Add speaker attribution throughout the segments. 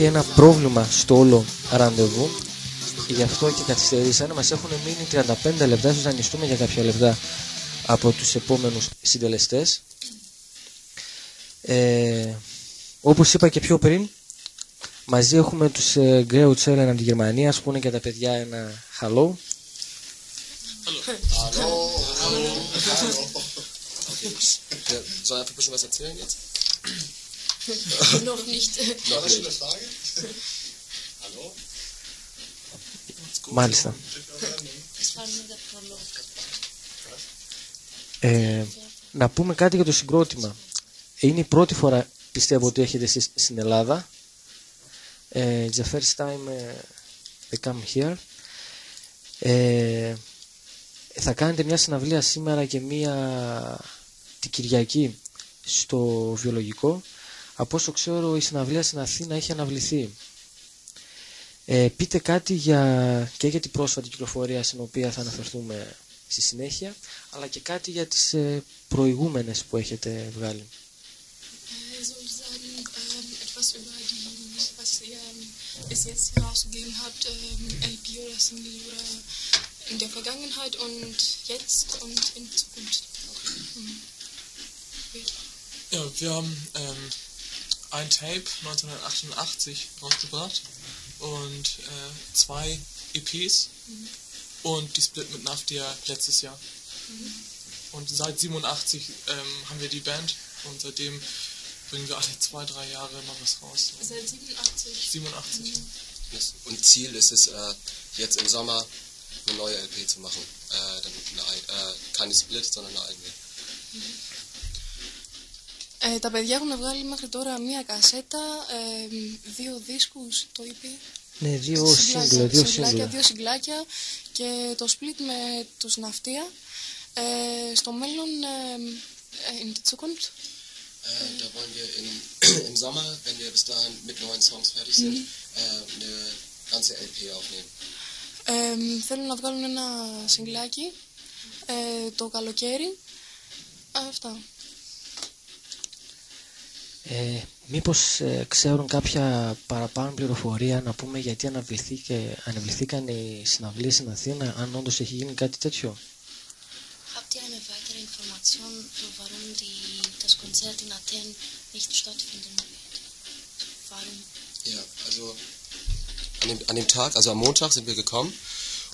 Speaker 1: Υπήρχε ένα πρόβλημα στο όλο ραντεβού γι' αυτό και καθυστερήσανε. Μας έχουν μείνει 35 λεπτά, ίσως δανειστούμε για κάποια λεπτά από τους επόμενους συντελεστές. Ε, όπως είπα και πιο πριν, μαζί έχουμε τους ε, Grey Chellen από τη Γερμανία, ας πούνε και τα παιδιά ένα hello.
Speaker 2: Ja, soll einfach ein bisschen was erzählen jetzt?
Speaker 3: Noch nicht.
Speaker 2: Noch nicht.
Speaker 1: Μάλιστα.
Speaker 3: Das war nur der Prolog.
Speaker 1: Ε, να πούμε κάτι για το συγκρότημα. Είναι η πρώτη φορά πιστεύω ότι έχετε εσείς στην Ελλάδα. Ε, it's the first time ε, they come here. Ε, θα κάνετε μια συναυλία σήμερα και μια την Κυριακή στο βιολογικό. Από όσο ξέρω η συναυλία στην Αθήνα έχει αναβληθεί. Ε, πείτε κάτι για, και για την πρόσφατη κυκλοφορία στην οποία θα αναφερθούμε στη συνέχεια, αλλά και κάτι για τις ε, προηγούμενες που έχετε βγάλει.
Speaker 3: Äh, sozusagen ähm, etwas über die, was ihr ähm, bis jetzt herausgegeben habt, ähm, LP oder Single oder in der Vergangenheit und jetzt und in Zukunft. Mhm.
Speaker 4: Ja, wir haben ähm, ein Tape 1988 rausgebracht und äh, zwei EPs und die Split mit Naftia letztes Jahr. Und seit 87 ähm, haben wir die Band und seitdem bringen wir alle zwei, drei Jahre mal was raus.
Speaker 3: Seit 87.
Speaker 4: 87.
Speaker 2: Das- Und Ziel ist es, äh, jetzt im Sommer eine neue LP zu machen. Äh, dann eine, ei- äh, keine Split, sondern eine eigene.
Speaker 3: Ε, τα παιδιά έχουν βγάλει μέχρι τώρα μία κασέτα, ε, δύο δίσκους, το είπε.
Speaker 1: Ναι, δύο σύγκλα, δύο
Speaker 3: συγκλάκια,
Speaker 1: σύγκλα.
Speaker 3: δύο συγκλάκια και το split με τους ναυτία. Ε, στο μέλλον, ε, ε, in die Zukunft,
Speaker 2: Äh, da wollen wir in, im Sommer, wenn wir bis dahin mit neuen Songs fertig sind, äh, eine ganze LP aufnehmen.
Speaker 3: ε, θέλουν να βγάλουν ένα συγκλάκι ε, το καλοκαίρι. Αυτά.
Speaker 1: Ε, μήπως μήπως ξέρουν κάποια παραπάνω πληροφορία να πούμε γιατί αναβληθήκαν οι συναυλίες στην Αθήνα, αν όντως έχει γίνει κάτι τέτοιο;
Speaker 5: Από την ανεβάτερη information προβαρούν ότι τα σκοντζέρα την Αθήν έχει.
Speaker 2: Ja, also am Montag sind wir gekommen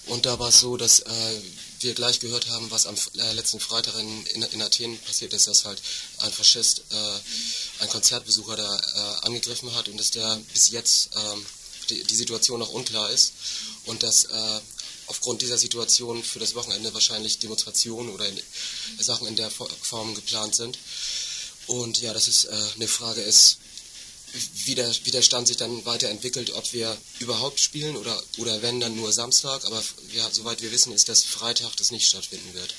Speaker 2: und da war es so, dass äh, wir gleich gehört haben, was am äh, letzten Freitag in, in, in Athen passiert ist, dass halt ein Faschist äh, einen Konzertbesucher da äh, angegriffen hat und dass der bis jetzt ähm, die, die Situation noch unklar ist und dass äh, aufgrund dieser Situation für das Wochenende wahrscheinlich Demonstrationen oder in, Sachen in der Fo- Form geplant sind. Und ja, dass es äh, eine Frage ist, wie der, wie der Stand sich dann weiterentwickelt, ob wir überhaupt spielen oder, oder wenn, dann nur Samstag. Aber ja, soweit wir wissen, ist das Freitag, das nicht stattfinden wird.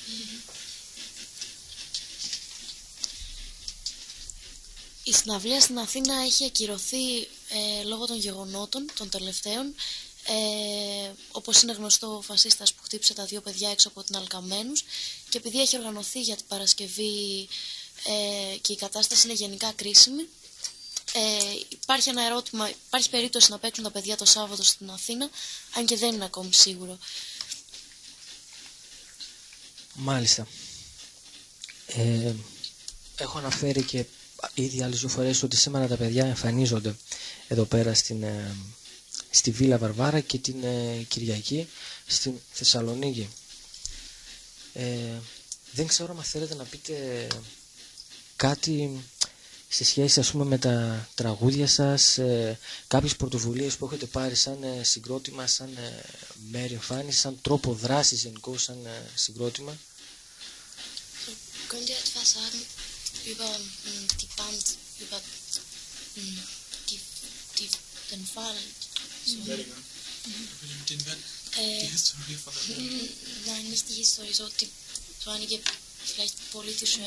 Speaker 5: Η συναυλία στην Αθήνα έχει ακυρωθεί ε, λόγω των γεγονότων των τελευταίων. Ε, όπως είναι γνωστό ο φασίστας που χτύπησε τα δύο παιδιά έξω από την Αλκαμένους και επειδή έχει οργανωθεί για την Παρασκευή ε, και η κατάσταση είναι γενικά κρίσιμη ε, υπάρχει ένα ερώτημα, υπάρχει περίπτωση να παίξουν τα παιδιά το Σάββατο στην Αθήνα αν και δεν είναι ακόμη σίγουρο.
Speaker 1: Μάλιστα. Ε, έχω αναφέρει και ήδη άλλες δύο φορές ότι σήμερα τα παιδιά εμφανίζονται εδώ πέρα στην, ε, στη Βίλα Βαρβάρα και την ε, Κυριακή στην Θεσσαλονίκη. Ε, δεν ξέρω αν θέλετε να πείτε κάτι σε σχέση ας πούμε με τα τραγούδια σας, ε, κάποιες πρωτοβουλίες που έχετε πάρει σαν ε, συγκρότημα, σαν ε, μέρη εμφάνιση, σαν τρόπο δράσης γενικώ, σαν ε, συγκρότημα.
Speaker 5: Könnt ihr etwas sagen über mh, die Band, über mh, die, die, den Fall? So.
Speaker 4: Über den, den Wert,
Speaker 5: Äh,
Speaker 4: die Historie von der Band.
Speaker 5: mh, nein, nicht die Historie, so, die, so einige vielleicht politische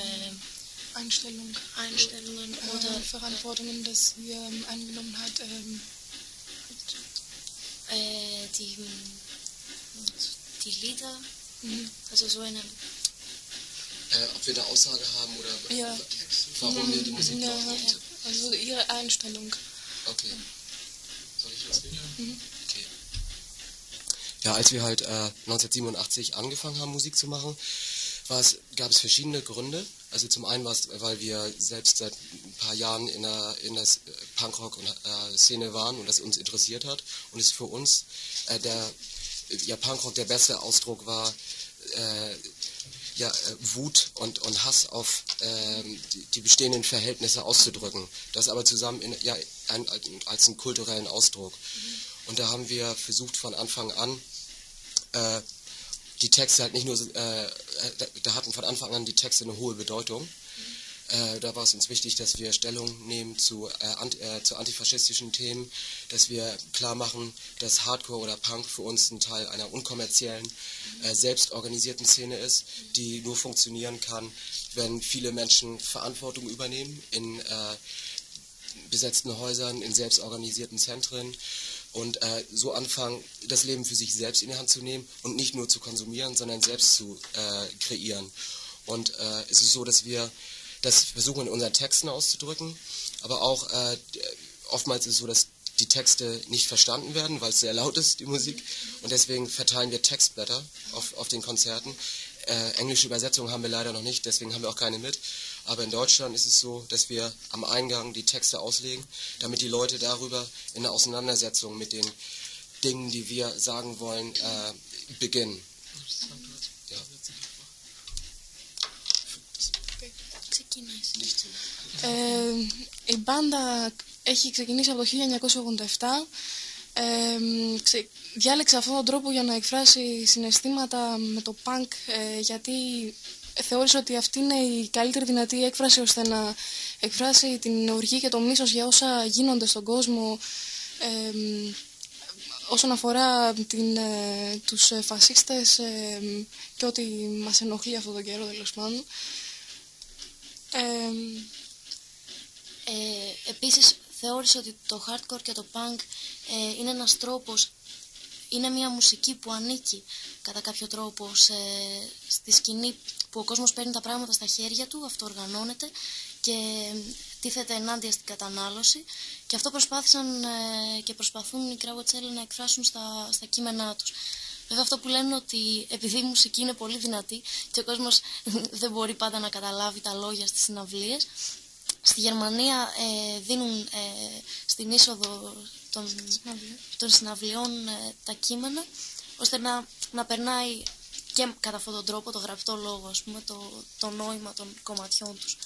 Speaker 6: Einstellung
Speaker 5: Einstellungen
Speaker 6: oder
Speaker 5: oder
Speaker 6: Verantwortungen, das wir ähm, eingenommen hat. Ähm,
Speaker 5: äh, die, die Lieder,
Speaker 6: mhm.
Speaker 5: also so eine
Speaker 2: Äh, ob wir eine Aussage haben oder
Speaker 6: Ja.
Speaker 2: warum wir die Musik
Speaker 6: ja,
Speaker 2: machen.
Speaker 6: ja, also ihre Einstellung.
Speaker 2: Okay. Soll ich losgehen?
Speaker 6: Mhm.
Speaker 2: Okay. Ja, als wir halt äh, 1987 angefangen haben, Musik zu machen, gab es verschiedene Gründe. Also zum einen war es, weil wir selbst seit ein paar Jahren in der, in der Punkrock-Szene waren und das uns interessiert hat. Und es für uns äh, der ja, Punkrock der beste Ausdruck war, äh, ja, äh, Wut und, und Hass auf ähm, die, die bestehenden Verhältnisse auszudrücken. Das aber zusammen in, ja, ein, als einen kulturellen Ausdruck. Und da haben wir versucht von Anfang an, äh, die Texte halt nicht nur, so, äh, da, hatten von Anfang an die Texte eine hohe Bedeutung. Äh, da war es uns wichtig, dass wir Stellung nehmen zu, äh, anti, äh, zu antifaschistischen Themen, dass wir klar machen, dass Hardcore oder Punk für uns ein Teil einer unkommerziellen, äh, selbstorganisierten Szene ist, die nur funktionieren kann, wenn viele Menschen Verantwortung übernehmen in äh, besetzten Häusern, in selbstorganisierten Zentren und äh, so anfangen, das Leben für sich selbst in die Hand zu nehmen und nicht nur zu konsumieren, sondern selbst zu äh, kreieren. Und äh, es ist so, dass wir das versuchen in unseren Texten auszudrücken, aber auch äh, oftmals ist es so, dass die Texte nicht verstanden werden, weil es sehr laut ist, die Musik. Und deswegen verteilen wir Textblätter auf, auf den Konzerten. Äh, englische Übersetzungen haben wir leider noch nicht, deswegen haben wir auch keine mit. Aber in Deutschland ist es so, dass wir am Eingang die Texte auslegen, damit die Leute darüber in der Auseinandersetzung mit den Dingen, die wir sagen wollen, äh, beginnen. Ja.
Speaker 5: ξεκινάει.
Speaker 6: Ε, η μπάντα έχει ξεκινήσει από το 1987. Ε, ξε, διάλεξε αυτόν τον τρόπο για να εκφράσει συναισθήματα με το punk ε, γιατί θεώρησε ότι αυτή είναι η καλύτερη δυνατή έκφραση ώστε να εκφράσει την οργή και το μίσος για όσα γίνονται στον κόσμο ε, όσον αφορά την, ε, τους ε, φασίστες ε, και ό,τι μας ενοχλεί αυτόν τον καιρό τέλος πάντων. Ε,
Speaker 5: Ε, επίσης θεώρησε ότι το hardcore και το punk ε, είναι ένας τρόπος είναι μια μουσική που ανήκει κατά κάποιο τρόπο σε, στη σκηνή που ο κόσμος παίρνει τα πράγματα στα χέρια του, αυτοοργανώνεται και τίθεται ενάντια στην κατανάλωση και αυτό προσπάθησαν ε, και προσπαθούν οι Κράβοτσέλ να εκφράσουν στα, στα κείμενά τους. Βέβαια αυτό που λένε ότι επειδή η μουσική είναι πολύ δυνατή και ο κόσμος δεν μπορεί πάντα να καταλάβει τα λόγια στις συναυλίες, στη Γερμανία ε, δίνουν ε, στην είσοδο των, των συναυλιών ε, τα κείμενα ώστε να, να περνάει και κατά αυτόν τον τρόπο το γραπτό λόγο, ας πούμε, το, το νόημα των κομματιών τους.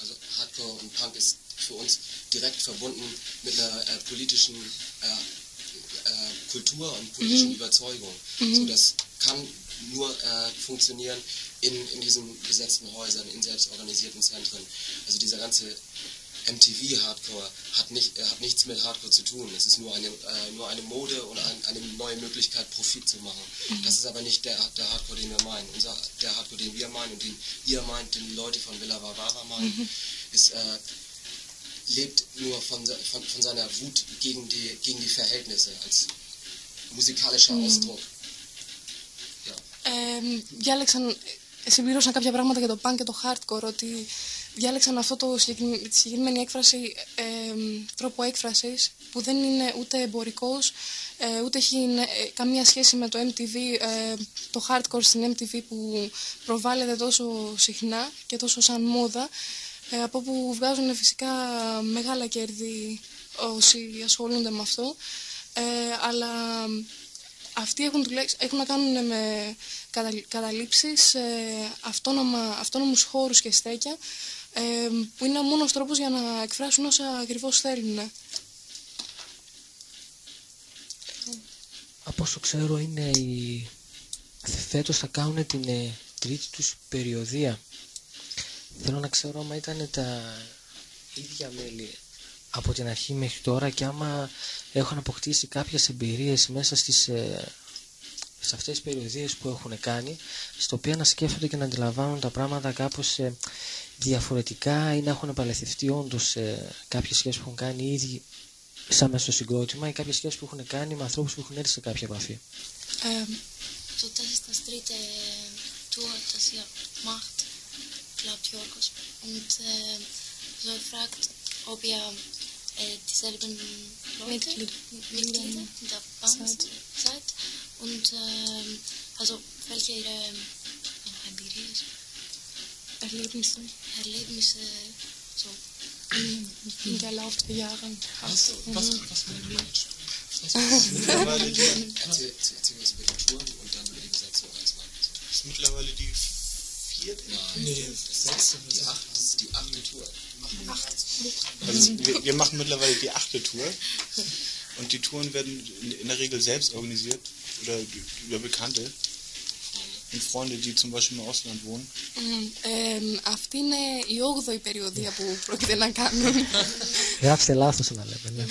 Speaker 2: Also Hardcore und Punk ist für uns direkt verbunden mit einer äh, politischen äh, äh, Kultur und politischen Überzeugung. So, das kann nur äh, funktionieren in, in diesen besetzten Häusern, in selbstorganisierten Zentren. Also dieser ganze MTV-Hardcore hat, nicht, äh, hat nichts mit Hardcore zu tun. Es ist nur eine, äh, nur eine Mode oder ein, eine neue Möglichkeit, Profit zu machen. Das ist aber nicht der, der Hardcore, den wir meinen. Unser, der Hardcore, den wir meinen und den ihr meint, den die Leute von Villa Varvara meinen, ist, äh, lebt nur von, se- von, von seiner Wut gegen die, gegen die Verhältnisse als musikalischer Ausdruck. Ja.
Speaker 3: Ε, διάλεξαν, συμπλήρωσαν κάποια πράγματα για το punk και το hardcore, ότι διάλεξαν αυτό το συγκεκρι- τη συγκεκριμένη έκφραση, ε, τρόπο έκφρασης που δεν είναι ούτε εμπορικός, ε, ούτε έχει ε, καμία σχέση με το MTV, ε, το hardcore στην MTV που προβάλλεται τόσο συχνά και τόσο σαν μόδα, ε, από που βγάζουν φυσικά μεγάλα κέρδη όσοι ασχολούνται με αυτό. Ε, αλλά αυτοί έχουν, τουλάχιστον- έχουν να κάνουν με καταλ- καταλήψεις, ε, αυτόνομα, αυτόνομους χώρους και στέκια, ε, που είναι ο μόνος τρόπος για να εκφράσουν όσα ακριβώς θέλουν.
Speaker 1: Από όσο ξέρω είναι η... φέτος θα κάνουν την ε, τρίτη τους περιοδία. Θέλω να ξέρω άμα ήταν τα ίδια μέλη από την αρχή μέχρι τώρα και άμα έχουν αποκτήσει κάποιες εμπειρίες μέσα στις, ε, σε αυτές τις περιοδίες που έχουν κάνει στο οποίο να σκέφτονται και να αντιλαμβάνουν τα πράγματα κάπως ε, διαφορετικά ή να έχουν επαληθευτεί όντως ε, κάποιες σχέσεις που έχουν κάνει οι ίδιοι σαν μέσα στο συγκρότημα ή κάποιες σχέσεις που έχουν κάνει με ανθρώπους που έχουν έρθει σε κάποια επαφή.
Speaker 3: Ε,
Speaker 5: So, das ist das dritte Tour, das ihr macht, glaubt Jorgos. Und äh, so er fragt, ob ihr äh, dieselben Leute,
Speaker 3: Mitglied-
Speaker 5: Mitglieder in der Band
Speaker 3: seid.
Speaker 5: Und ähm, also welche ihre äh,
Speaker 3: Erlebnisse
Speaker 5: Erlebnisse so
Speaker 3: in der Lauf der Jahre.
Speaker 4: Was, was, was meint ihr?
Speaker 7: Mittlerweile die,
Speaker 2: Erzähl, erzähl, erzähl was über die Touren und dann über die Besetzung erstmal.
Speaker 7: ist mittlerweile die vierte.
Speaker 4: Nee, sechste.
Speaker 2: Die, acht, das ist die achte Tour.
Speaker 7: Also wir, wir machen mittlerweile die achte Tour. Und die Touren werden in, in der Regel selbst organisiert oder über Bekannte und Freunde, die zum Beispiel im Ausland wohnen.
Speaker 3: Μμμ. Ε, αυτή είναι η 8η περιοδία που πρόκειται να κάνουν.
Speaker 1: Γράψτε λάθος να λέμε. Ναι.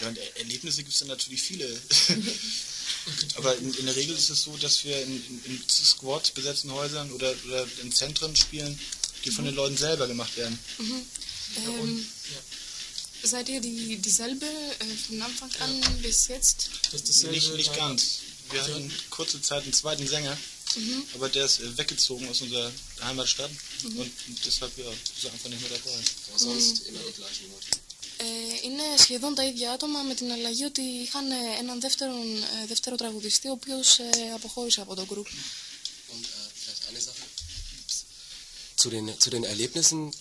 Speaker 7: Ja, und Er- Erlebnisse gibt es dann natürlich viele. Aber in, in der Regel ist es so, dass wir in, in, in Squads besetzten Häusern oder, oder in Zentren spielen, die von den Leuten selber gemacht werden.
Speaker 3: Ähm, Seid ihr die, dieselbe äh, von Anfang an bis jetzt?
Speaker 4: Das ist dasselbe
Speaker 7: Nicht, nicht
Speaker 4: Line-up.
Speaker 7: ganz. Wir hatten kurze Zeit einen zweiten Sänger, aber der ist äh, weggezogen aus unserer Heimatstadt und deshalb ja, ist er einfach nicht mehr dabei.
Speaker 2: Aber sonst immer die gleichen Leute.
Speaker 3: Ε, είναι σχεδόν τα ίδια άτομα με την αλλαγή ότι είχαν ε, έναν δεύτερο, ε, δεύτερο τραγουδιστή ο οποίος ε, αποχώρησε από το group.
Speaker 2: Und äh, vielleicht eine Sache zu den, zu den Erlebnissen,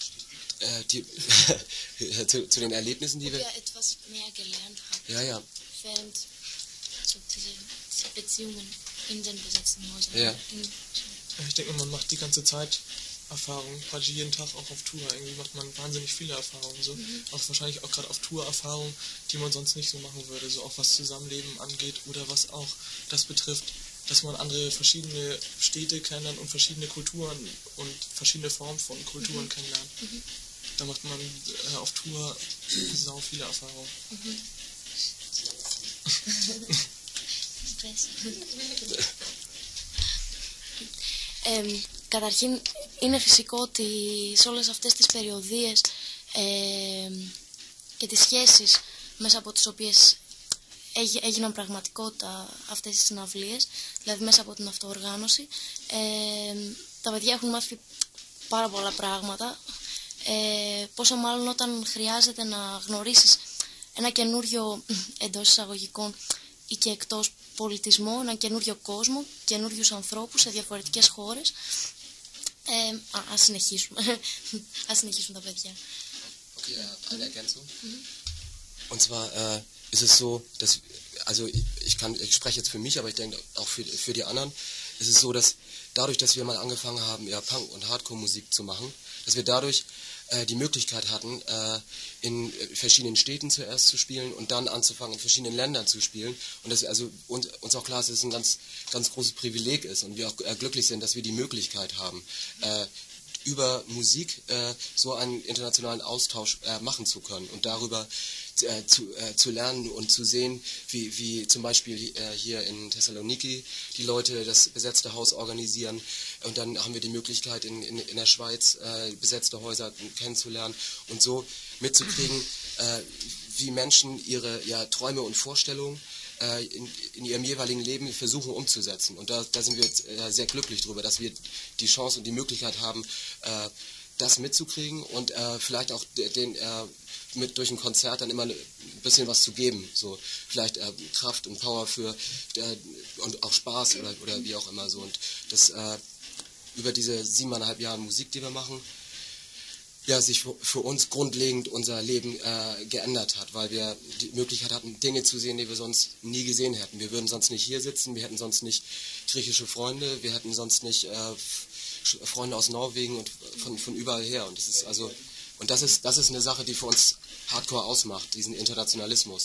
Speaker 2: äh, die, zu, zu den Erlebnissen, die
Speaker 5: ob
Speaker 2: wir.
Speaker 5: ihr etwas mehr gelernt habt
Speaker 2: Ja, ja.
Speaker 5: während so diese, diese Beziehungen in den besetzten Häusern.
Speaker 2: Ja.
Speaker 5: In,
Speaker 4: Ja, Ich denke, man macht die ganze Zeit Erfahrungen, praktisch jeden Tag auch auf Tour. Irgendwie macht man wahnsinnig viele Erfahrungen. So. Auch wahrscheinlich auch gerade auf Tour Erfahrungen, die man sonst nicht so machen würde. So auch was Zusammenleben angeht oder was auch das betrifft, dass man andere verschiedene Städte kennenlernt und verschiedene Kulturen und verschiedene Formen von Kulturen kennenlernt. Da macht man äh, auf Tour sau viele Erfahrungen.
Speaker 5: Stress. Ε, καταρχήν είναι φυσικό ότι σε όλες αυτές τις περιοδίες ε, και τις σχέσεις μέσα από τις οποίες έγι- έγιναν πραγματικότητα αυτές οι συναυλίες, δηλαδή μέσα από την αυτοοργάνωση. Ε, τα παιδιά έχουν μάθει πάρα πολλά πράγματα, ε, πόσο μάλλον όταν χρειάζεται να γνωρίσεις ένα καινούριο εντός εισαγωγικών ή και εκτός πολιτισμό, ένα καινούριο κόσμο, καινούριου ανθρώπους σε διαφορετικές χώρες. Ε, α, ας συνεχίσουμε. ας συνεχίσουν τα παιδιά.
Speaker 2: Okay, äh, eine Ergänzung. Und zwar äh, ist es so, dass, also ich, ich kann, ich spreche jetzt für mich, aber ich denke auch für, für die anderen, ist es so, dass dadurch, dass wir mal angefangen haben, ja Punk und Hardcore-Musik zu machen, dass wir dadurch äh, die Möglichkeit hatten, äh, in äh, verschiedenen Städten zuerst zu spielen und dann anzufangen, in verschiedenen Ländern zu spielen. Und dass also uns, uns auch klar ist, dass es ein ganz, ganz großes Privileg ist und wir auch äh, glücklich sind, dass wir die Möglichkeit haben, äh, über Musik äh, so einen internationalen Austausch äh, machen zu können und darüber äh, zu, äh, zu lernen und zu sehen, wie, wie zum Beispiel äh, hier in Thessaloniki die Leute das besetzte Haus organisieren und dann haben wir die Möglichkeit in, in, in der Schweiz äh, besetzte Häuser kennenzulernen und so mitzukriegen, äh, wie Menschen ihre ja, Träume und Vorstellungen in, in ihrem jeweiligen Leben versuchen umzusetzen. Und da, da sind wir jetzt, sehr glücklich darüber, dass wir die Chance und die Möglichkeit haben, das mitzukriegen und äh, vielleicht auch de- den, äh, mit durch ein Konzert dann immer ein bisschen was zu geben. So vielleicht äh, Kraft und Power für äh, und auch Spaß oder, oder wie auch immer so. Und das äh, über diese siebeneinhalb Jahre Musik, die wir machen, ja, sich für- uns grundlegend unser Leben äh, geändert hat, weil wir die Möglichkeit hatten, Dinge zu sehen, die wir sonst nie gesehen hätten. Wir würden sonst nicht hier sitzen, wir hätten sonst nicht griechische Freunde, wir hätten sonst nicht äh, Freunde aus Norwegen und von, von überall her. Und das ist also und das ist das ist eine Sache, die für uns Hardcore ausmacht, diesen Internationalismus,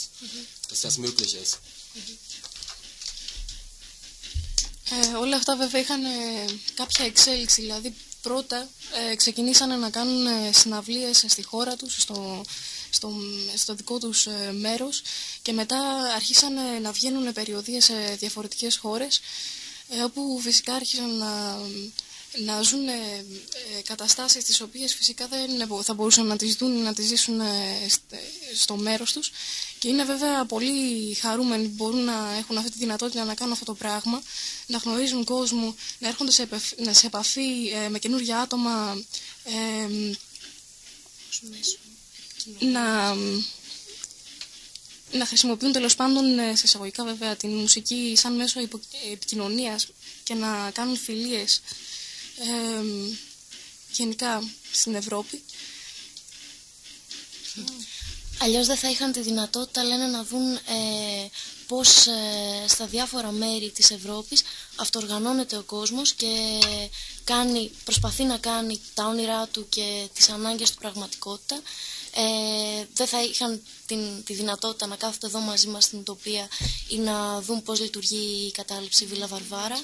Speaker 2: dass das möglich ist.
Speaker 3: Ε, όλα αυτά βέβαια είχαν ε, κάποια εξέλιξη. Δηλαδή πρώτα ε, ξεκινήσανε να κάνουν ε, συναυλίες στη χώρα τους, στο, στο, στο δικό τους ε, μέρος και μετά αρχίσανε να βγαίνουν περιοδίες σε διαφορετικές χώρες ε, όπου φυσικά άρχισαν να, να ζουν ε, ε, καταστάσεις τις οποίες φυσικά δεν θα μπορούσαν να τις δουν ή να τις ζήσουν ε, στε- στο μέρος τους. Και είναι βέβαια πολύ χαρούμενοι που μπορούν να έχουν αυτή τη δυνατότητα να κάνουν αυτό το πράγμα, να γνωρίζουν κόσμο, να έρχονται σε, επαφ- να- σε επαφή ε, με καινούργια άτομα, ε, να, να χρησιμοποιούν τέλος πάντων ε, σε εισαγωγικά βέβαια την μουσική σαν μέσο υπο, επικοινωνίας και να κάνουν φιλίες ε, γενικά στην Ευρώπη.
Speaker 5: Αλλιώς δεν θα είχαν τη δυνατότητα, λένε, να δουν ε, πώς ε, στα διάφορα μέρη της Ευρώπης αυτοργανώνεται ο κόσμος και κάνει, προσπαθεί να κάνει τα όνειρά του και τις ανάγκες του πραγματικότητα. Ε, δεν θα είχαν την, τη δυνατότητα να κάθονται εδώ μαζί μας στην Ουτοπία ή να δουν πώς λειτουργεί η κατάληψη Βίλα Βαρβάρα,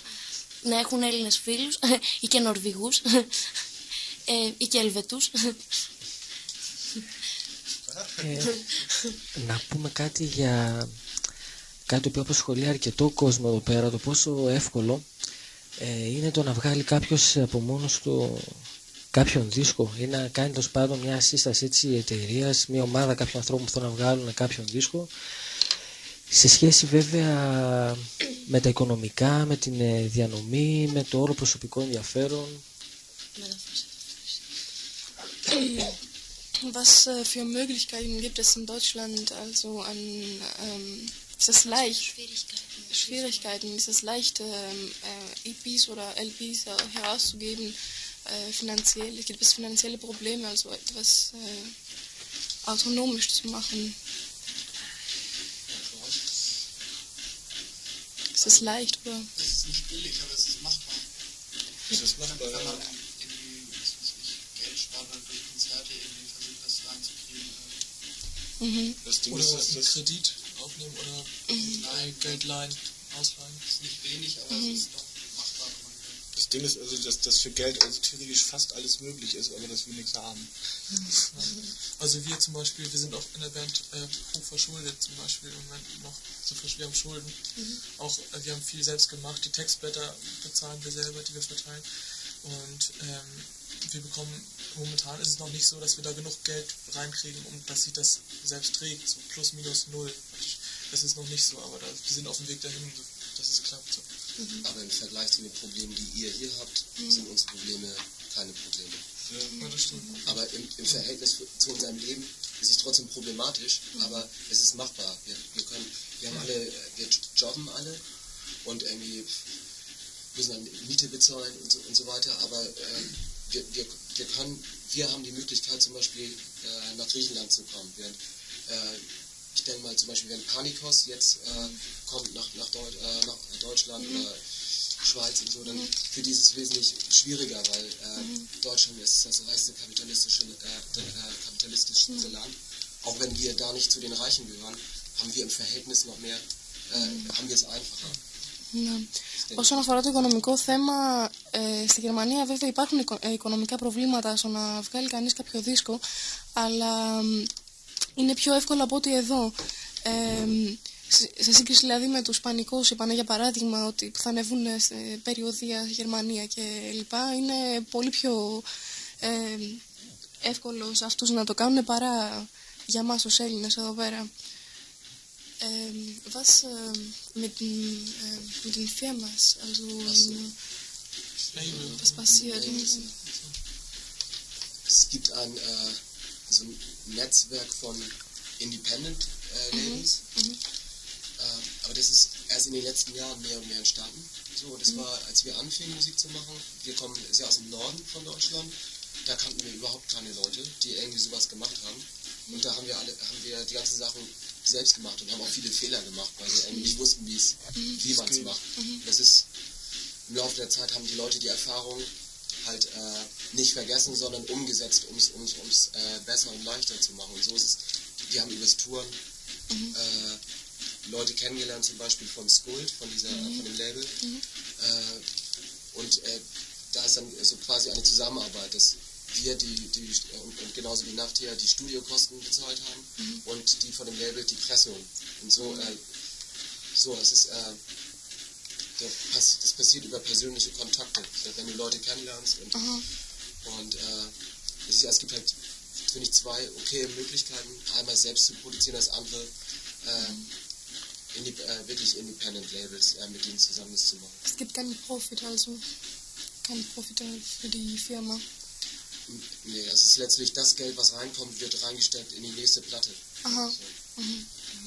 Speaker 5: να έχουν Έλληνες φίλους ή και Νορβηγούς ε, ή και Ελβετούς.
Speaker 1: Ε, να πούμε κάτι για κάτι το οποίο απασχολεί αρκετό κόσμο εδώ πέρα, το πόσο εύκολο ε, είναι το να βγάλει κάποιος από μόνος του κάποιον δίσκο ή να κάνει τέλος πάντων μια σύσταση έτσι εταιρείας, μια ομάδα κάποιων ανθρώπων που θέλουν να βγάλουν κάποιον δίσκο σε σχέση βέβαια με τα οικονομικά, με την ε, διανομή, με το όλο προσωπικό ενδιαφέρον.
Speaker 3: Was äh, für Möglichkeiten gibt es in Deutschland also an ähm, ist es leicht
Speaker 5: Schwierigkeiten.
Speaker 3: Schwierigkeiten ist es leicht ähm, äh, EPs oder LPs äh, herauszugeben äh, finanziell gibt es finanzielle Probleme also etwas äh, autonomisch zu machen Ist es leicht oder
Speaker 8: Es ist nicht billig, aber es ist machbar.
Speaker 7: Das ist machbar,
Speaker 8: Wenn man irgendwie, was weiß ich, Geld spart oder durch Konzerte irgendwie versucht, was reinzukriegen.
Speaker 3: mhm.
Speaker 7: Das Ding
Speaker 4: Oder
Speaker 7: ist, dass
Speaker 4: einen
Speaker 7: das,
Speaker 4: Kredit aufnehmen oder
Speaker 8: Nein,
Speaker 4: Geld leihen, ausleihen.
Speaker 8: Es ist nicht wenig, aber es ist doch machbar, wenn man will.
Speaker 7: das Ding ist also, dass, dass für Geld also theoretisch fast alles möglich ist, aber dass wir nichts haben.
Speaker 4: Also wir zum Beispiel, wir sind auch in der Band äh, hoch verschuldet zum Beispiel im Moment noch. So versch- wir haben Schulden. Auch äh, wir haben viel selbst gemacht. Die Textblätter bezahlen wir selber, die wir verteilen. Und ähm, wir bekommen, momentan ist es noch nicht so, dass wir da genug Geld reinkriegen, um dass sich das selbst trägt. So plus minus null. es ist noch nicht so, aber da, wir sind auf dem Weg dahin, so, dass es klappt. So.
Speaker 2: Aber im Vergleich zu den Problemen, die ihr hier habt, sind unsere Probleme keine Probleme.
Speaker 4: Ja, das stimmt.
Speaker 2: Aber im, im Verhältnis zu unserem Leben ist es trotzdem problematisch, aber es ist machbar. Wir, wir können, wir haben alle, wir jobben alle und irgendwie müssen dann Miete bezahlen und so, und so weiter, aber äh, wir, wir, wir können, wir haben die Möglichkeit zum Beispiel äh, nach Griechenland zu kommen. Während, äh, ich denke mal zum Beispiel, wenn Panikos jetzt äh, kommt nach, nach, Deu äh, nach Deutschland oder Schweiz und so, dann für die ist es wesentlich schwieriger, weil äh, Deutschland ist das reichste kapitalistische, äh, d- äh, kapitalistische Land. Auch wenn wir da nicht zu den Reichen gehören, haben wir im Verhältnis noch mehr, äh, haben wir es einfacher.
Speaker 3: Ναι. Όσον αφορά το οικονομικό θέμα, ε, στη Γερμανία βέβαια υπάρχουν οικο- ε, οικονομικά προβλήματα στο να βγάλει κανείς κάποιο δίσκο, αλλά μ, είναι πιο εύκολο από ό,τι εδώ. Ε, μ, σε- σε σύγκριση δηλαδή με τους Πανικούς, είπανε για παράδειγμα ότι που θα ανεβούν σε περιοδία Γερμανία και λοιπά, είναι πολύ πιο ε, εύκολος σε αυτούς να το κάνουν παρά για μας ως Έλληνες εδώ πέρα. Ähm, was ähm, mit, den, ähm, mit den Firmas, also ähm,
Speaker 4: Label.
Speaker 3: was passiert?
Speaker 2: Es gibt ein, äh, so ein Netzwerk von Independent äh, Labels, äh, aber das ist erst in den letzten Jahren mehr und mehr entstanden. So, das war, als wir anfingen Musik zu machen, wir kommen sehr aus dem Norden von Deutschland, da kannten wir überhaupt keine Leute, die irgendwie sowas gemacht haben. Und da haben wir alle, haben wir die ganzen Sachen selbst gemacht und haben auch viele Fehler gemacht, weil wir irgendwie nicht wussten, wie man es macht. Und das ist im Laufe der Zeit haben die Leute die Erfahrung halt äh, nicht vergessen, sondern umgesetzt, um es um's, um's, äh, besser und leichter zu machen. Und so ist es. Wir haben übers Touren äh, Leute kennengelernt, zum Beispiel von Skuld, von, dieser, von dem Label. Äh, und äh, da ist dann so quasi eine Zusammenarbeit, dass wir die, die und, und genauso wie Naftia die Studiokosten bezahlt haben und die von dem Label die Pressung. Und so, äh, so es ist, pass, das passiert über persönliche Kontakte, wenn du Leute kennenlernst und, und äh, es, ist, es gibt halt, finde ich, zwei okay Möglichkeiten. Einmal selbst zu produzieren, das andere äh, indep äh, wirklich Independent Labels äh, mit denen zusammen das zu machen.
Speaker 3: Es gibt keinen Profit, also kein Profit für die Firma.
Speaker 2: Nee, es ist letztlich das Geld, was reinkommt, wird reingesteckt in die nächste Platte.
Speaker 3: Aha.
Speaker 2: So.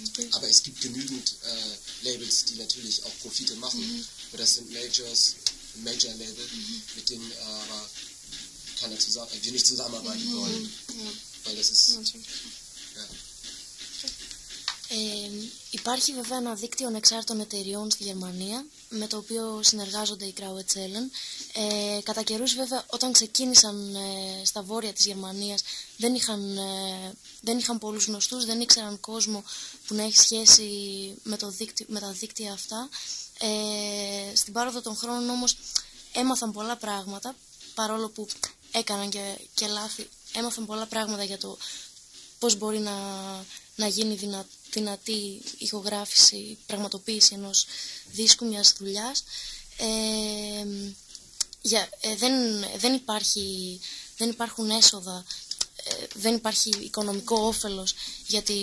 Speaker 3: Okay.
Speaker 2: Aber es gibt genügend äh, Labels, die natürlich auch Profite machen. Aber das sind Majors, ein Major-Label, mit denen äh, aber keiner zusammen, wir nicht zusammenarbeiten wollen. Weil das ist,
Speaker 3: Natürlich.
Speaker 2: ja.
Speaker 5: Ε, υπάρχει βέβαια ένα δίκτυο ανεξάρτητων εταιριών στη Γερμανία με το οποίο συνεργάζονται οι Krauetzellen. Ε, κατά καιρούς βέβαια όταν ξεκίνησαν ε, στα βόρεια της Γερμανίας δεν είχαν, ε, δεν είχαν πολλούς γνωστούς, δεν ήξεραν κόσμο που να έχει σχέση με, το δίκτυο, με τα δίκτυα αυτά. Ε, στην πάροδο των χρόνων όμως έμαθαν πολλά πράγματα παρόλο που έκαναν και, και λάθη. Έμαθαν πολλά πράγματα για το πώς μπορεί να, να γίνει δυνα, δυνατή ηχογράφηση, πραγματοποίηση ενός δίσκου, μιας δουλειάς. Ε, για, ε, δεν, δεν, υπάρχει, δεν υπάρχουν έσοδα, ε, δεν υπάρχει οικονομικό όφελος για, τη,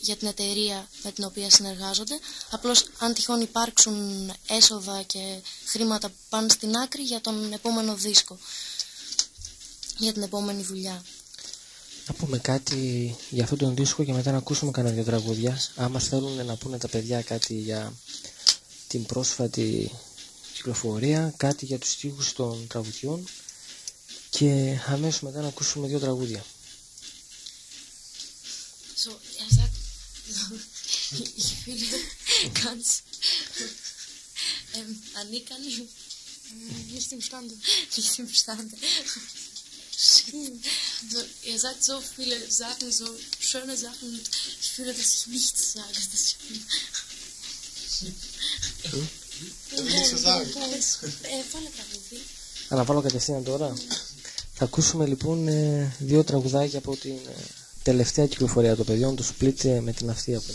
Speaker 5: για την εταιρεία με την οποία συνεργάζονται. Απλώς αν τυχόν υπάρξουν έσοδα και χρήματα που πάνε στην άκρη για τον επόμενο δίσκο, για την επόμενη δουλειά.
Speaker 1: Να πούμε κάτι για αυτόν τον δίσκο και μετά να ακούσουμε κανένα δύο τραγούδια. Άμα θέλουν να πούνε τα παιδιά κάτι για την πρόσφατη κυκλοφορία, κάτι για τους στίχους των τραγουδιών και αμέσως μετά να ακούσουμε δύο τραγούδια.
Speaker 5: So, er sagt, so, ich fühle ganz ähm, Annikani
Speaker 3: Nicht imstande.
Speaker 5: nicht imstande. So, er sagt so viele Sachen, so schöne Sachen und ich fühle, dass ich nichts sage. Das
Speaker 7: Da will nichts zu sagen;
Speaker 5: ε, βάλε τραγούδι.
Speaker 1: Θα να βάλω κατευθείαν τώρα. Θα ακούσουμε λοιπόν ε, δύο τραγουδάκια από την ε, τελευταία κυκλοφορία των παιδιών, το split ε, με την αυτιά που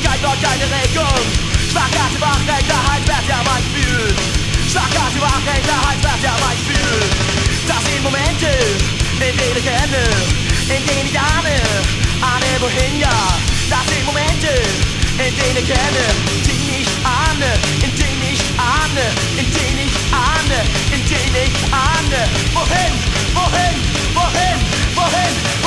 Speaker 9: Wirklichkeit dort keine Regung. Schwachkarte macht rechter Hals, wer der Mann fühlt. Schwachkarte macht rechter halt wer der Mann fühlt. Das sind Momente, in denen ich ende, in denen ich ahne, ahne wohin ja. Das sind Momente, in denen ich ende, die ich ahne, in denen ich ahne, in denen ich ahne, in denen ich ahne. Wohin, wohin, wohin, wohin?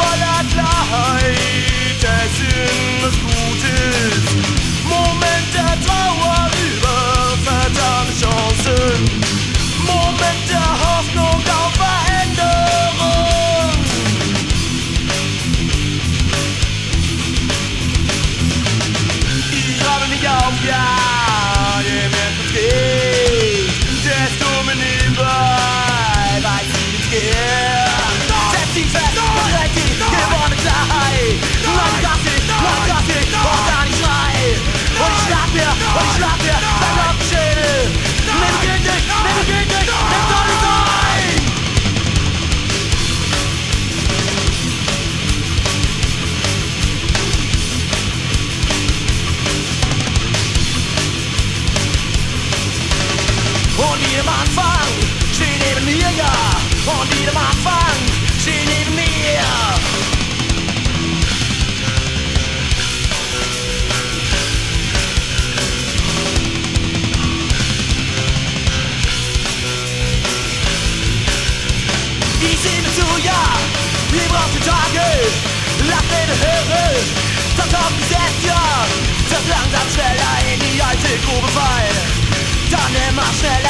Speaker 9: voller Klarheit, dessen, was des Gutes. Moment der Trauer über verdammte Chancen, Moment der martial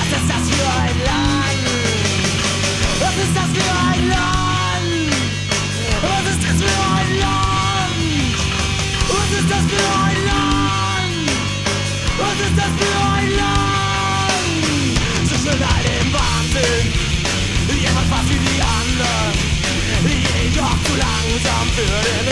Speaker 9: Was ist das für ein Land? Was ist das für ein Land? Was ist das für ein Land? Was ist das für ein Land? Was ist das für ein Land? So schön all dem Wahnsinn. Jemand fast wie die anderen. Jedoch zu langsam für den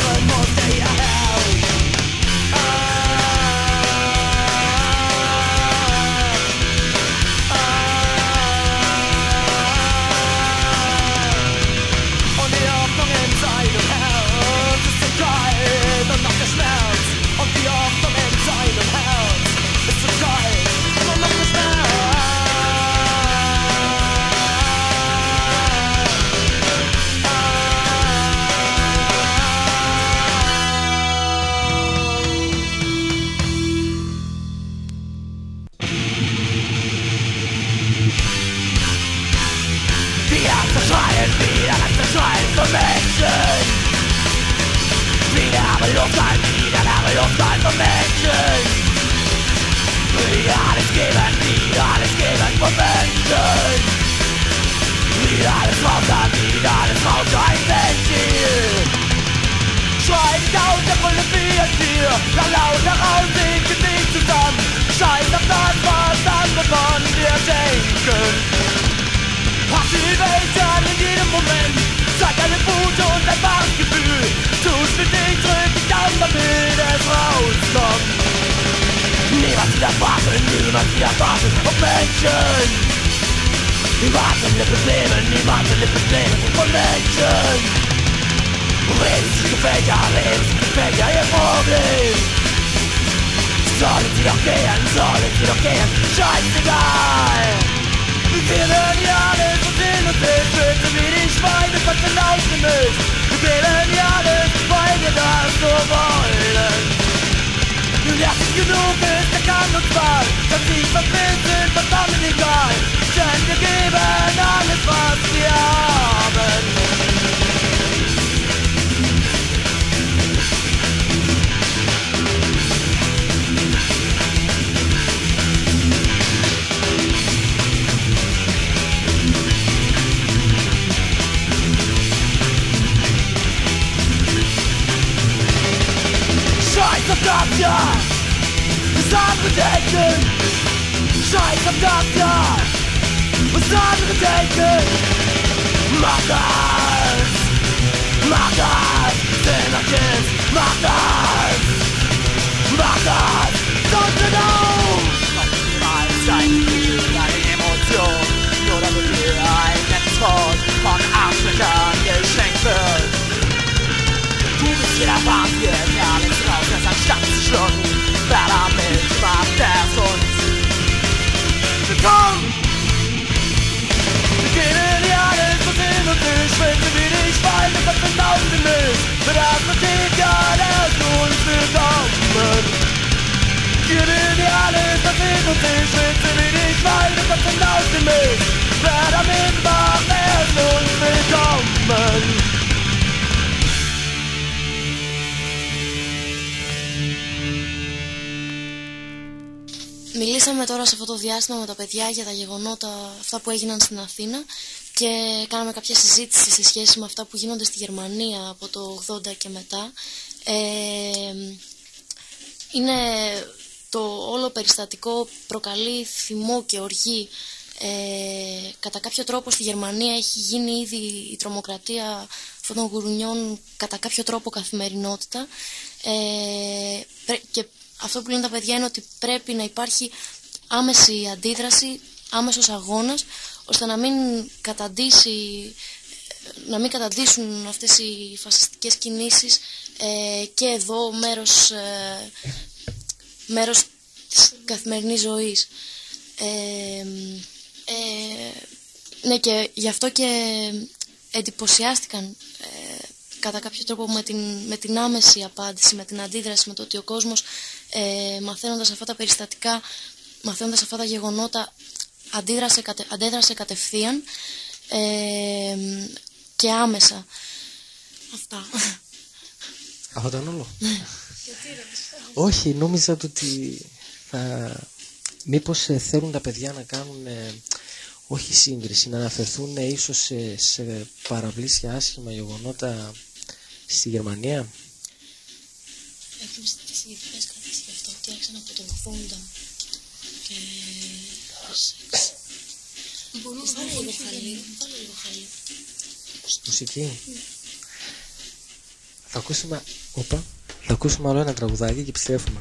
Speaker 9: Ja,
Speaker 10: Lebens gefällt ja ihr Problem Sollen sie doch gehen, sollen sie doch gehen, scheißegal Wir werden ja alles und sind und sind Böse wie die Schweine, was denn ausgelöst Wir wählen ja alles, weil wir das so wollen nicht genug ist, der kann uns mal Dass sie verfehlt sind, verdammt egal Denn wir geben alles, was wir haben Scheiß auf das Jahr, was andere denken. Scheiß auf das Jahr, was andere denken. Mach das, mach das, Synergist, mach das, mach das, don't you know? Sein Gefühl, deine Emotion, nur damit dir ein nettes Wort von Arschlöchern geschenkt wird. Du bist wieder Wahnsinn, alles schlucken. Wer damit macht es uns? Komm! Wir gehen in alles, was in uns ist, schwitzen wie die Schweine, was von außen ist. Für das Motiv, ja, das uns willkommen. Gehen in alles, was in uns ist, schwitzen wie die Schweine, was von außen ist. Wer damit macht es uns willkommen.
Speaker 5: Μιλήσαμε τώρα σε αυτό το διάστημα με τα παιδιά για τα γεγονότα αυτά που έγιναν στην Αθήνα και κάναμε κάποια συζήτηση σε σχέση με αυτά που γίνονται στη Γερμανία από το 80 και μετά. Ε, είναι το όλο περιστατικό προκαλεί θυμό και οργή. Ε, κατά κάποιο τρόπο στη Γερμανία έχει γίνει ήδη η τρομοκρατία αυτών των γουρουνιών κατά κάποιο τρόπο καθημερινότητα ε, πρέ- και αυτό που λένε τα παιδιά είναι ότι πρέπει να υπάρχει άμεση αντίδραση, άμεσος αγώνας, ώστε να μην καταντήσει να μην καταντήσουν αυτές οι φασιστικές κινήσεις ε, και εδώ μέρος, ε, μέρος της καθημερινής ζωής. Ε, ε, ναι και γι' αυτό και εντυπωσιάστηκαν ε, κατά κάποιο τρόπο με την, με την άμεση απάντηση, με την αντίδραση, με το ότι ο κόσμος ε, μαθαίνοντας αυτά τα περιστατικά, μαθαίνοντας αυτά τα γεγονότα, αντίδρασε, κατε, αντέδρασε κατευθείαν ε, και άμεσα. Αυτά.
Speaker 9: Αυτό ήταν όλο. Όχι, νόμιζα το ότι θα... μήπως ε, θέλουν τα παιδιά να κάνουν ε, όχι σύγκριση, να αναφερθούν ε, ίσως σε, σε παραβλήσια άσχημα γεγονότα στη Γερμανία.
Speaker 5: Έχουν ζητήσει ειδικές κρατήσεις γι' αυτό ότι άρχισαν από το 80 και...
Speaker 3: Μπορούμε να
Speaker 5: Βάλε
Speaker 3: βάλουμε
Speaker 5: λίγο
Speaker 3: πιο
Speaker 5: χαλί, βάλε λίγο χαλί.
Speaker 9: Μουσική. Θα ακούσουμε... Οπα, θα ακούσουμε άλλο ένα τραγουδάκι και επιστρέφουμε.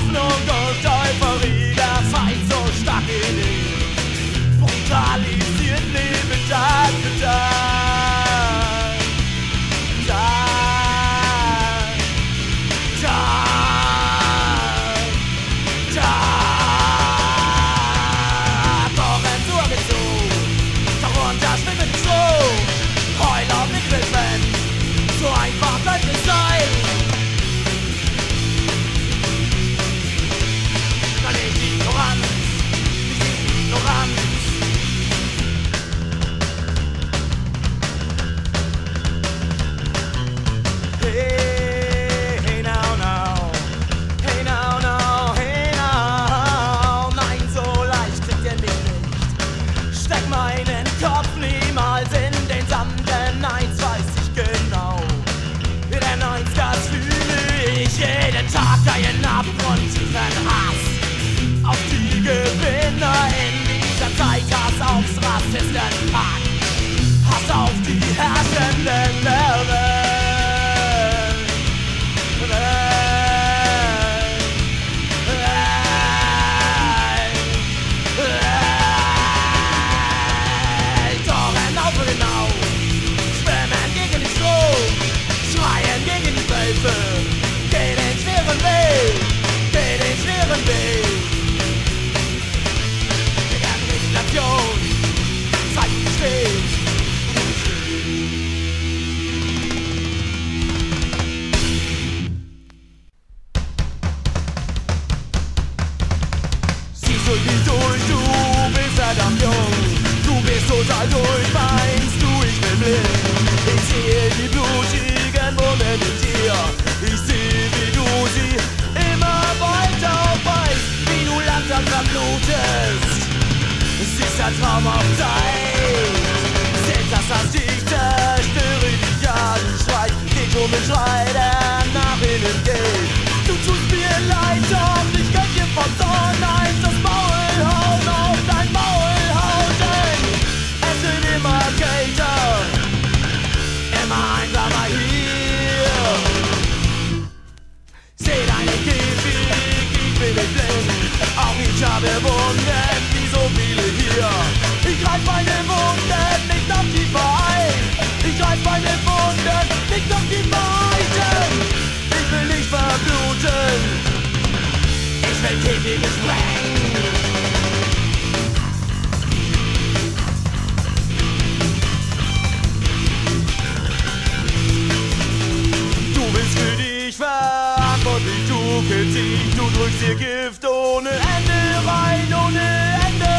Speaker 9: dich, du killst dich, du drückst dir Gift ohne Ende rein, ohne Ende.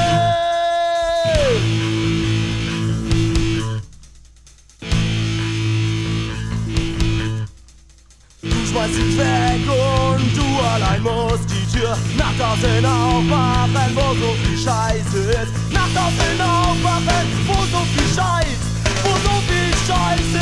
Speaker 9: Du schmeißt dich weg und du allein musst die Tür nach draußen aufmachen, wo so viel Scheiße ist. Nach draußen aufmachen, wo so viel Scheiß, wo so viel Scheiße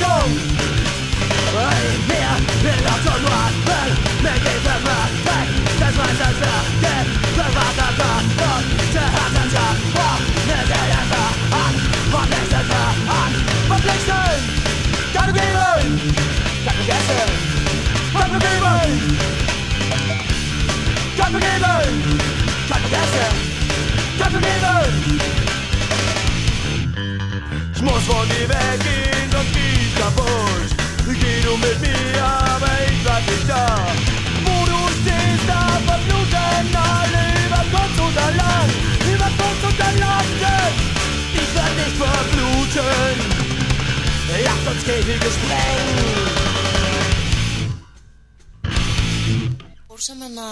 Speaker 9: dom Ej, mer Eller så maten ja, sonst Käfig gesprengt.
Speaker 5: Μπορούσαμε να...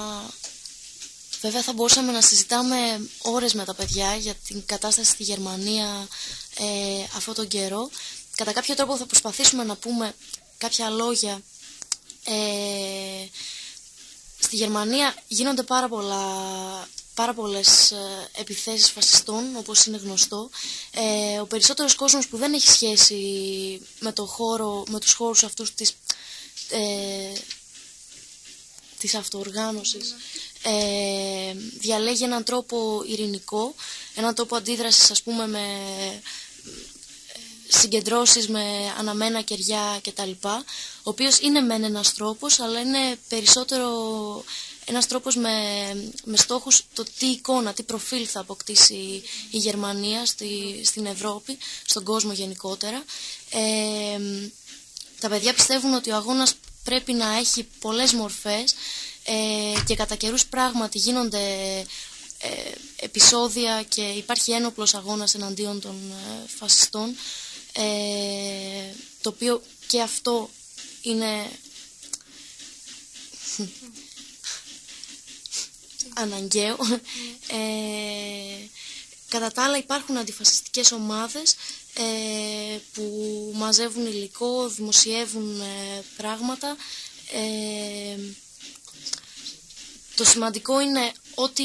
Speaker 5: Βέβαια θα μπορούσαμε να συζητάμε ώρες με τα παιδιά για την κατάσταση στη Γερμανία ε, αυτόν τον καιρό. Κατά κάποιο τρόπο θα προσπαθήσουμε να πούμε κάποια λόγια. Ε, στη Γερμανία γίνονται πάρα, πολλά, πάρα πολλές ε, επιθέσεις φασιστών, όπως είναι γνωστό. Ε, ο περισσότερος κόσμος που δεν έχει σχέση με, το χώρο, με τους χώρους αυτούς της, ε, της αυτοοργάνωσης ε, διαλέγει έναν τρόπο ειρηνικό, έναν τρόπο αντίδρασης ας πούμε με συγκεντρώσεις με αναμένα κεριά κτλ. Ο οποίος είναι μεν ένας τρόπος, αλλά είναι περισσότερο ένας τρόπος με, με στόχους το τι εικόνα, τι προφίλ θα αποκτήσει η Γερμανία στη, στην Ευρώπη, στον κόσμο γενικότερα. Ε, τα παιδιά πιστεύουν ότι ο αγώνας πρέπει να έχει πολλές μορφές ε, και κατά καιρούς πράγματι γίνονται ε, επεισόδια και υπάρχει ένοπλος αγώνας εναντίον των ε, φασιστών ε, το οποίο και αυτό είναι αναγκαίο. Ε, κατά τα άλλα υπάρχουν αντιφασιστικές ομάδες ε, που μαζεύουν υλικό, δημοσιεύουν ε, πράγματα. Ε, το σημαντικό είναι ότι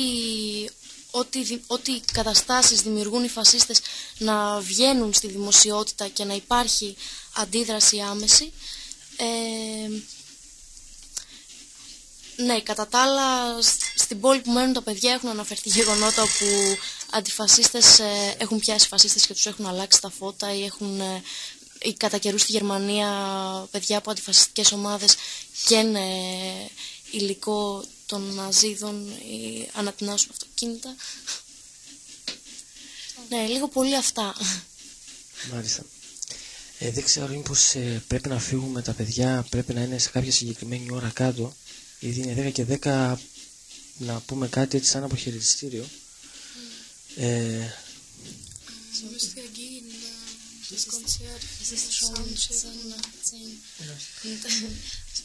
Speaker 5: ό,τι, ό,τι καταστάσεις δημιουργούν οι φασίστες να βγαίνουν στη δημοσιότητα και να υπάρχει αντίδραση άμεση. Ε, ναι, κατά τα άλλα, στην πόλη που μένουν τα παιδιά έχουν αναφερθεί γεγονότα όπου αντιφασίστες ε, έχουν πιάσει φασίστες και τους έχουν αλλάξει τα φώτα ή έχουν ε, ή κατά καιρούς στη Γερμανία παιδιά από αντιφασιστικές ομάδες και υλικό των Ναζίδων ή ανατινάσουν αυτοκίνητα. ναι, λίγο πολύ αυτά.
Speaker 1: Μάλιστα. Ε, δεν ξέρω μήπως ε, πρέπει να φύγουμε τα παιδιά, πρέπει να είναι σε κάποια συγκεκριμένη ώρα κάτω. Ήδη είναι 10 και 10 να πούμε κάτι έτσι σαν αποχαιρετιστήριο. Mm. Ε,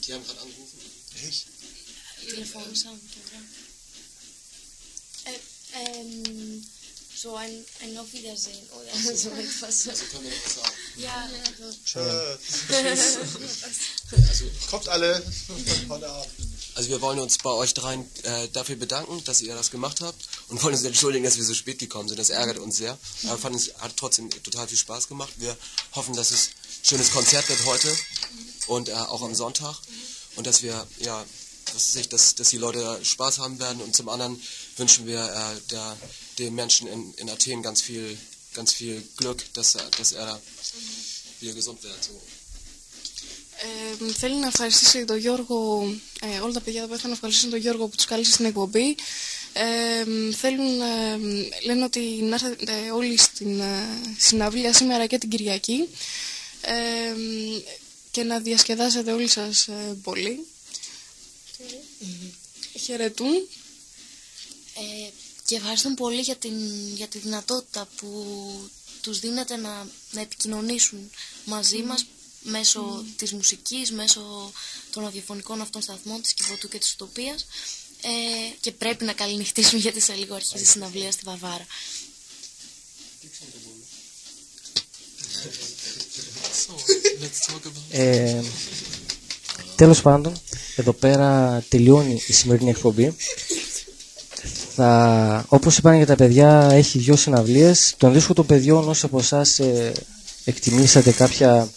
Speaker 2: Die haben gerade angerufen. Echt?
Speaker 5: Telefonsound, oder? Äh, ähm, so ein, ein Auf Wiedersehen oder so etwas.
Speaker 2: Also können wir noch was sagen.
Speaker 5: Ja,
Speaker 7: Tschüss. also, Kommt alle heute Abend.
Speaker 2: Also wir wollen uns bei euch dreien äh, dafür bedanken, dass ihr das gemacht habt und wollen uns entschuldigen, dass wir so spät gekommen sind. Das ärgert uns sehr. Aber fanden es hat trotzdem total viel Spaß gemacht. Wir hoffen, dass es ein schönes Konzert wird heute und äh, auch am Sonntag und dass wir ja dass, sich, dass, dass die Leute Spaß haben werden und zum anderen wünschen wir äh, der, den Menschen in, in Athen ganz viel, ganz viel Glück, dass, dass er wieder gesund wird. So.
Speaker 3: Ε, θέλει να ευχαριστήσει τον Γιώργο, ε, όλα τα παιδιά εδώ θέλουν να ευχαριστήσουν τον Γιώργο που τους κάλεσε στην εκπομπή. Ε, θέλουν, ε, λένε ότι να έρθετε όλοι στην ε, συναυλία σήμερα και την Κυριακή ε, και να διασκεδάσετε όλοι σας ε, πολύ. Χαιρετούν.
Speaker 5: Ε, και ευχαριστούν πολύ για, την, για τη δυνατότητα που τους δίνεται να, να επικοινωνήσουν μαζί mm. μας μέσω mm. της μουσικής, μέσω των ραδιοφωνικών αυτών σταθμών της Κιβωτού και της Ουτοπίας ε, και πρέπει να καληνυχτήσουν γιατί σε λίγο αρχίζει η συναυλία στη Βαβάρα.
Speaker 1: Ε, τέλος πάντων, εδώ πέρα τελειώνει η σημερινή εκπομπή. Θα, όπως είπαν για τα παιδιά, έχει δύο συναυλίες. Τον δίσκο των παιδιών, όσοι από εσάς ε, εκτιμήσατε κάποια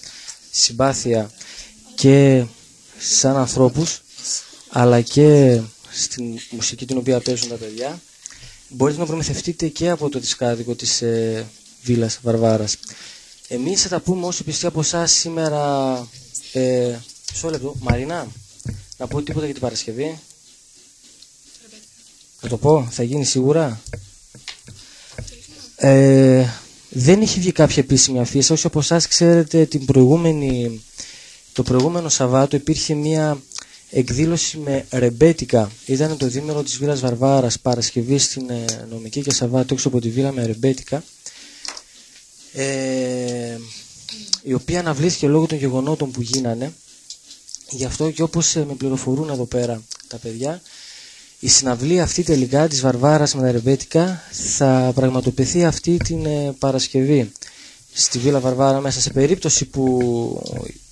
Speaker 1: συμπάθεια και σαν ανθρώπους, αλλά και στην μουσική την οποία παίζουν τα παιδιά, μπορείτε να προμηθευτείτε και από το δισκάδικο της ε, Βίλας Βαρβάρας. Εμείς θα τα πούμε όσοι πιστοί από εσά σήμερα... Ε, μισό λεπτό. Μαρίνα, να πω τίποτα για την Παρασκευή; Θα το πω, θα γίνει σίγουρα; Ε, δεν έχει βγει κάποια επίσημη αφίσα. Όσοι από εσά ξέρετε, την προηγούμενη, το προηγούμενο Σαββάτο υπήρχε μια εκδήλωση με ρεμπέτικα. Ήταν το δίμερο της Βίλας Βαρβάρας, Παρασκευή στην ε, Νομική και Σαββάτο έξω από τη Βίλα με ρεμπέτικα. Ε, η οποία αναβλήθηκε λόγω των γεγονότων που γίνανε. Γι' αυτό και όπως ε, με πληροφορούν εδώ πέρα τα παιδιά, η συναυλία αυτή τελικά της Βαρβάρας με τα Ρεμπέτικα θα πραγματοποιηθεί αυτή την ε, Παρασκευή στη Βίλα Βαρβάρα μέσα σε περίπτωση που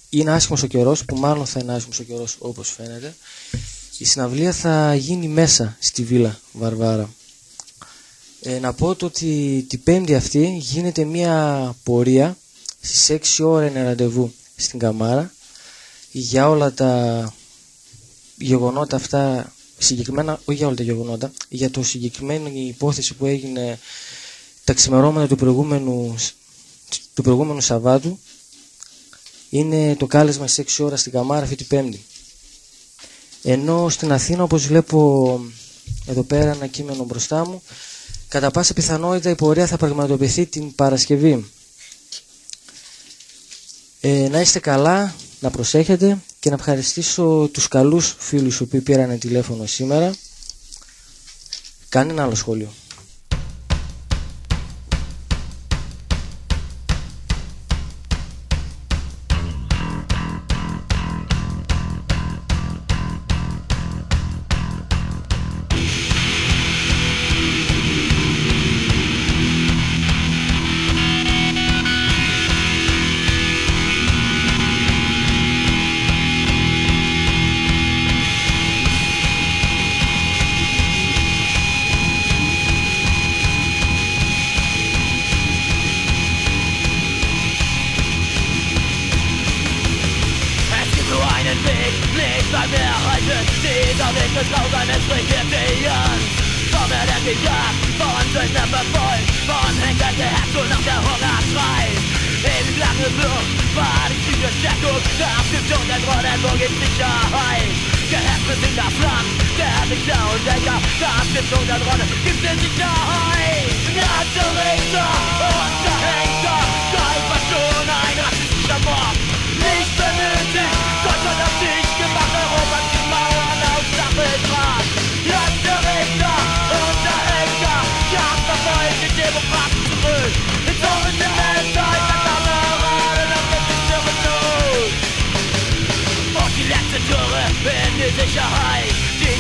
Speaker 1: είναι άσχημος ο καιρός, που μάλλον θα είναι άσχημος ο καιρός όπως φαίνεται. Η συναυλία θα γίνει μέσα στη Βίλα Βαρβάρα. Ε, να πω το ότι την πέμπτη αυτή γίνεται μια πορεία στις 6 ώρα είναι ραντεβού στην Καμάρα για όλα τα γεγονότα αυτά συγκεκριμένα, όχι για όλα τα γεγονότα, για το συγκεκριμένη υπόθεση που έγινε τα ξημερώματα του προηγούμενου, του προηγούμενου Σαββάτου είναι το κάλεσμα στις 6 ώρα στην Καμάρα αυτή την Πέμπτη. Ενώ στην Αθήνα όπως βλέπω εδώ πέρα ένα κείμενο μπροστά μου κατά πάσα πιθανότητα η πορεία θα πραγματοποιηθεί την Παρασκευή. Ε, να είστε καλά, να προσέχετε και να ευχαριστήσω τους καλούς φίλους που πήραν τηλέφωνο σήμερα. Κάνε ένα άλλο σχόλιο.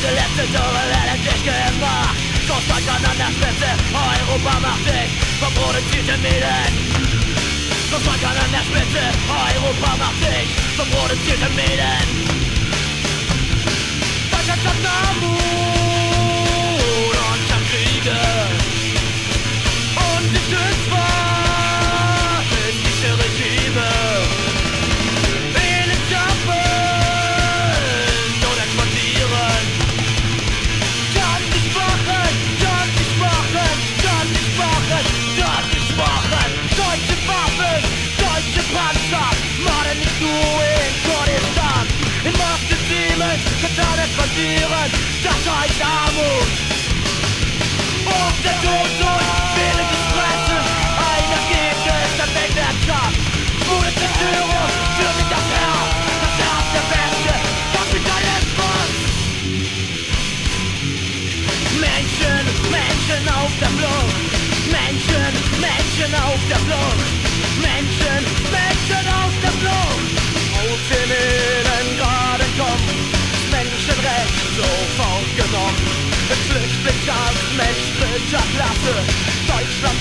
Speaker 10: Gdy lecę do elektryczkę ma Koszaka na nas plecy Oj, Obama tych Poboryć widzę milek Koszaka na nas plecy Oj, Obama tych Poboryć widzę milek Tak jak na mur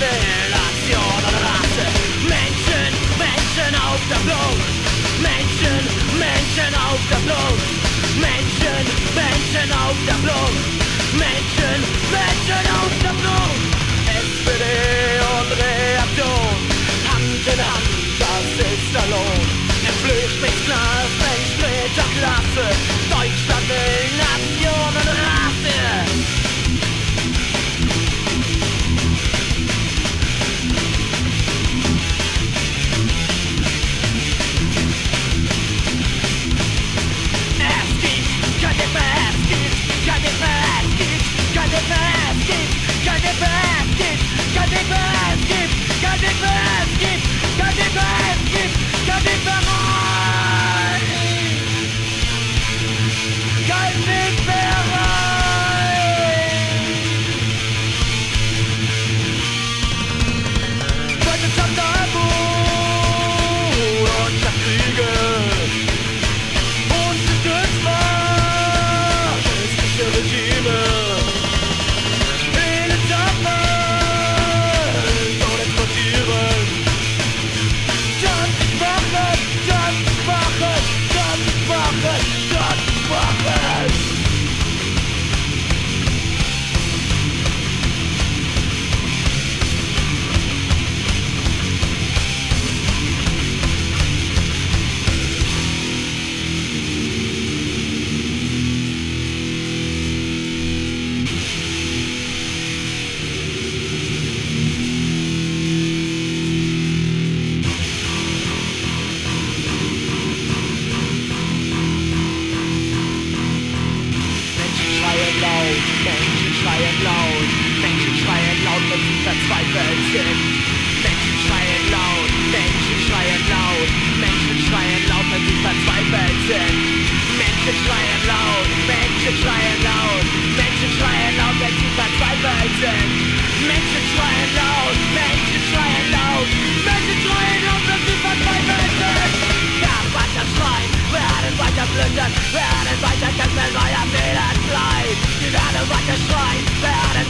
Speaker 10: mention of Rasse. Menschen, Menschen auf der Blut. Menschen, Menschen auf der Blut. Menschen, Menschen auf der Blut. Menschen, Menschen auf der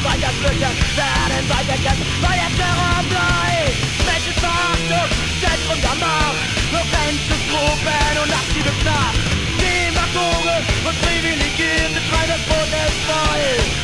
Speaker 10: Weiterflüchte werden weitergekämpft, weil der Terror bleibt. Menschenverachtung, Zentrum der Macht, Lorenzo-Gruppen und aktive Knast. Demagogen und privilegierte Schweine von
Speaker 9: Israel.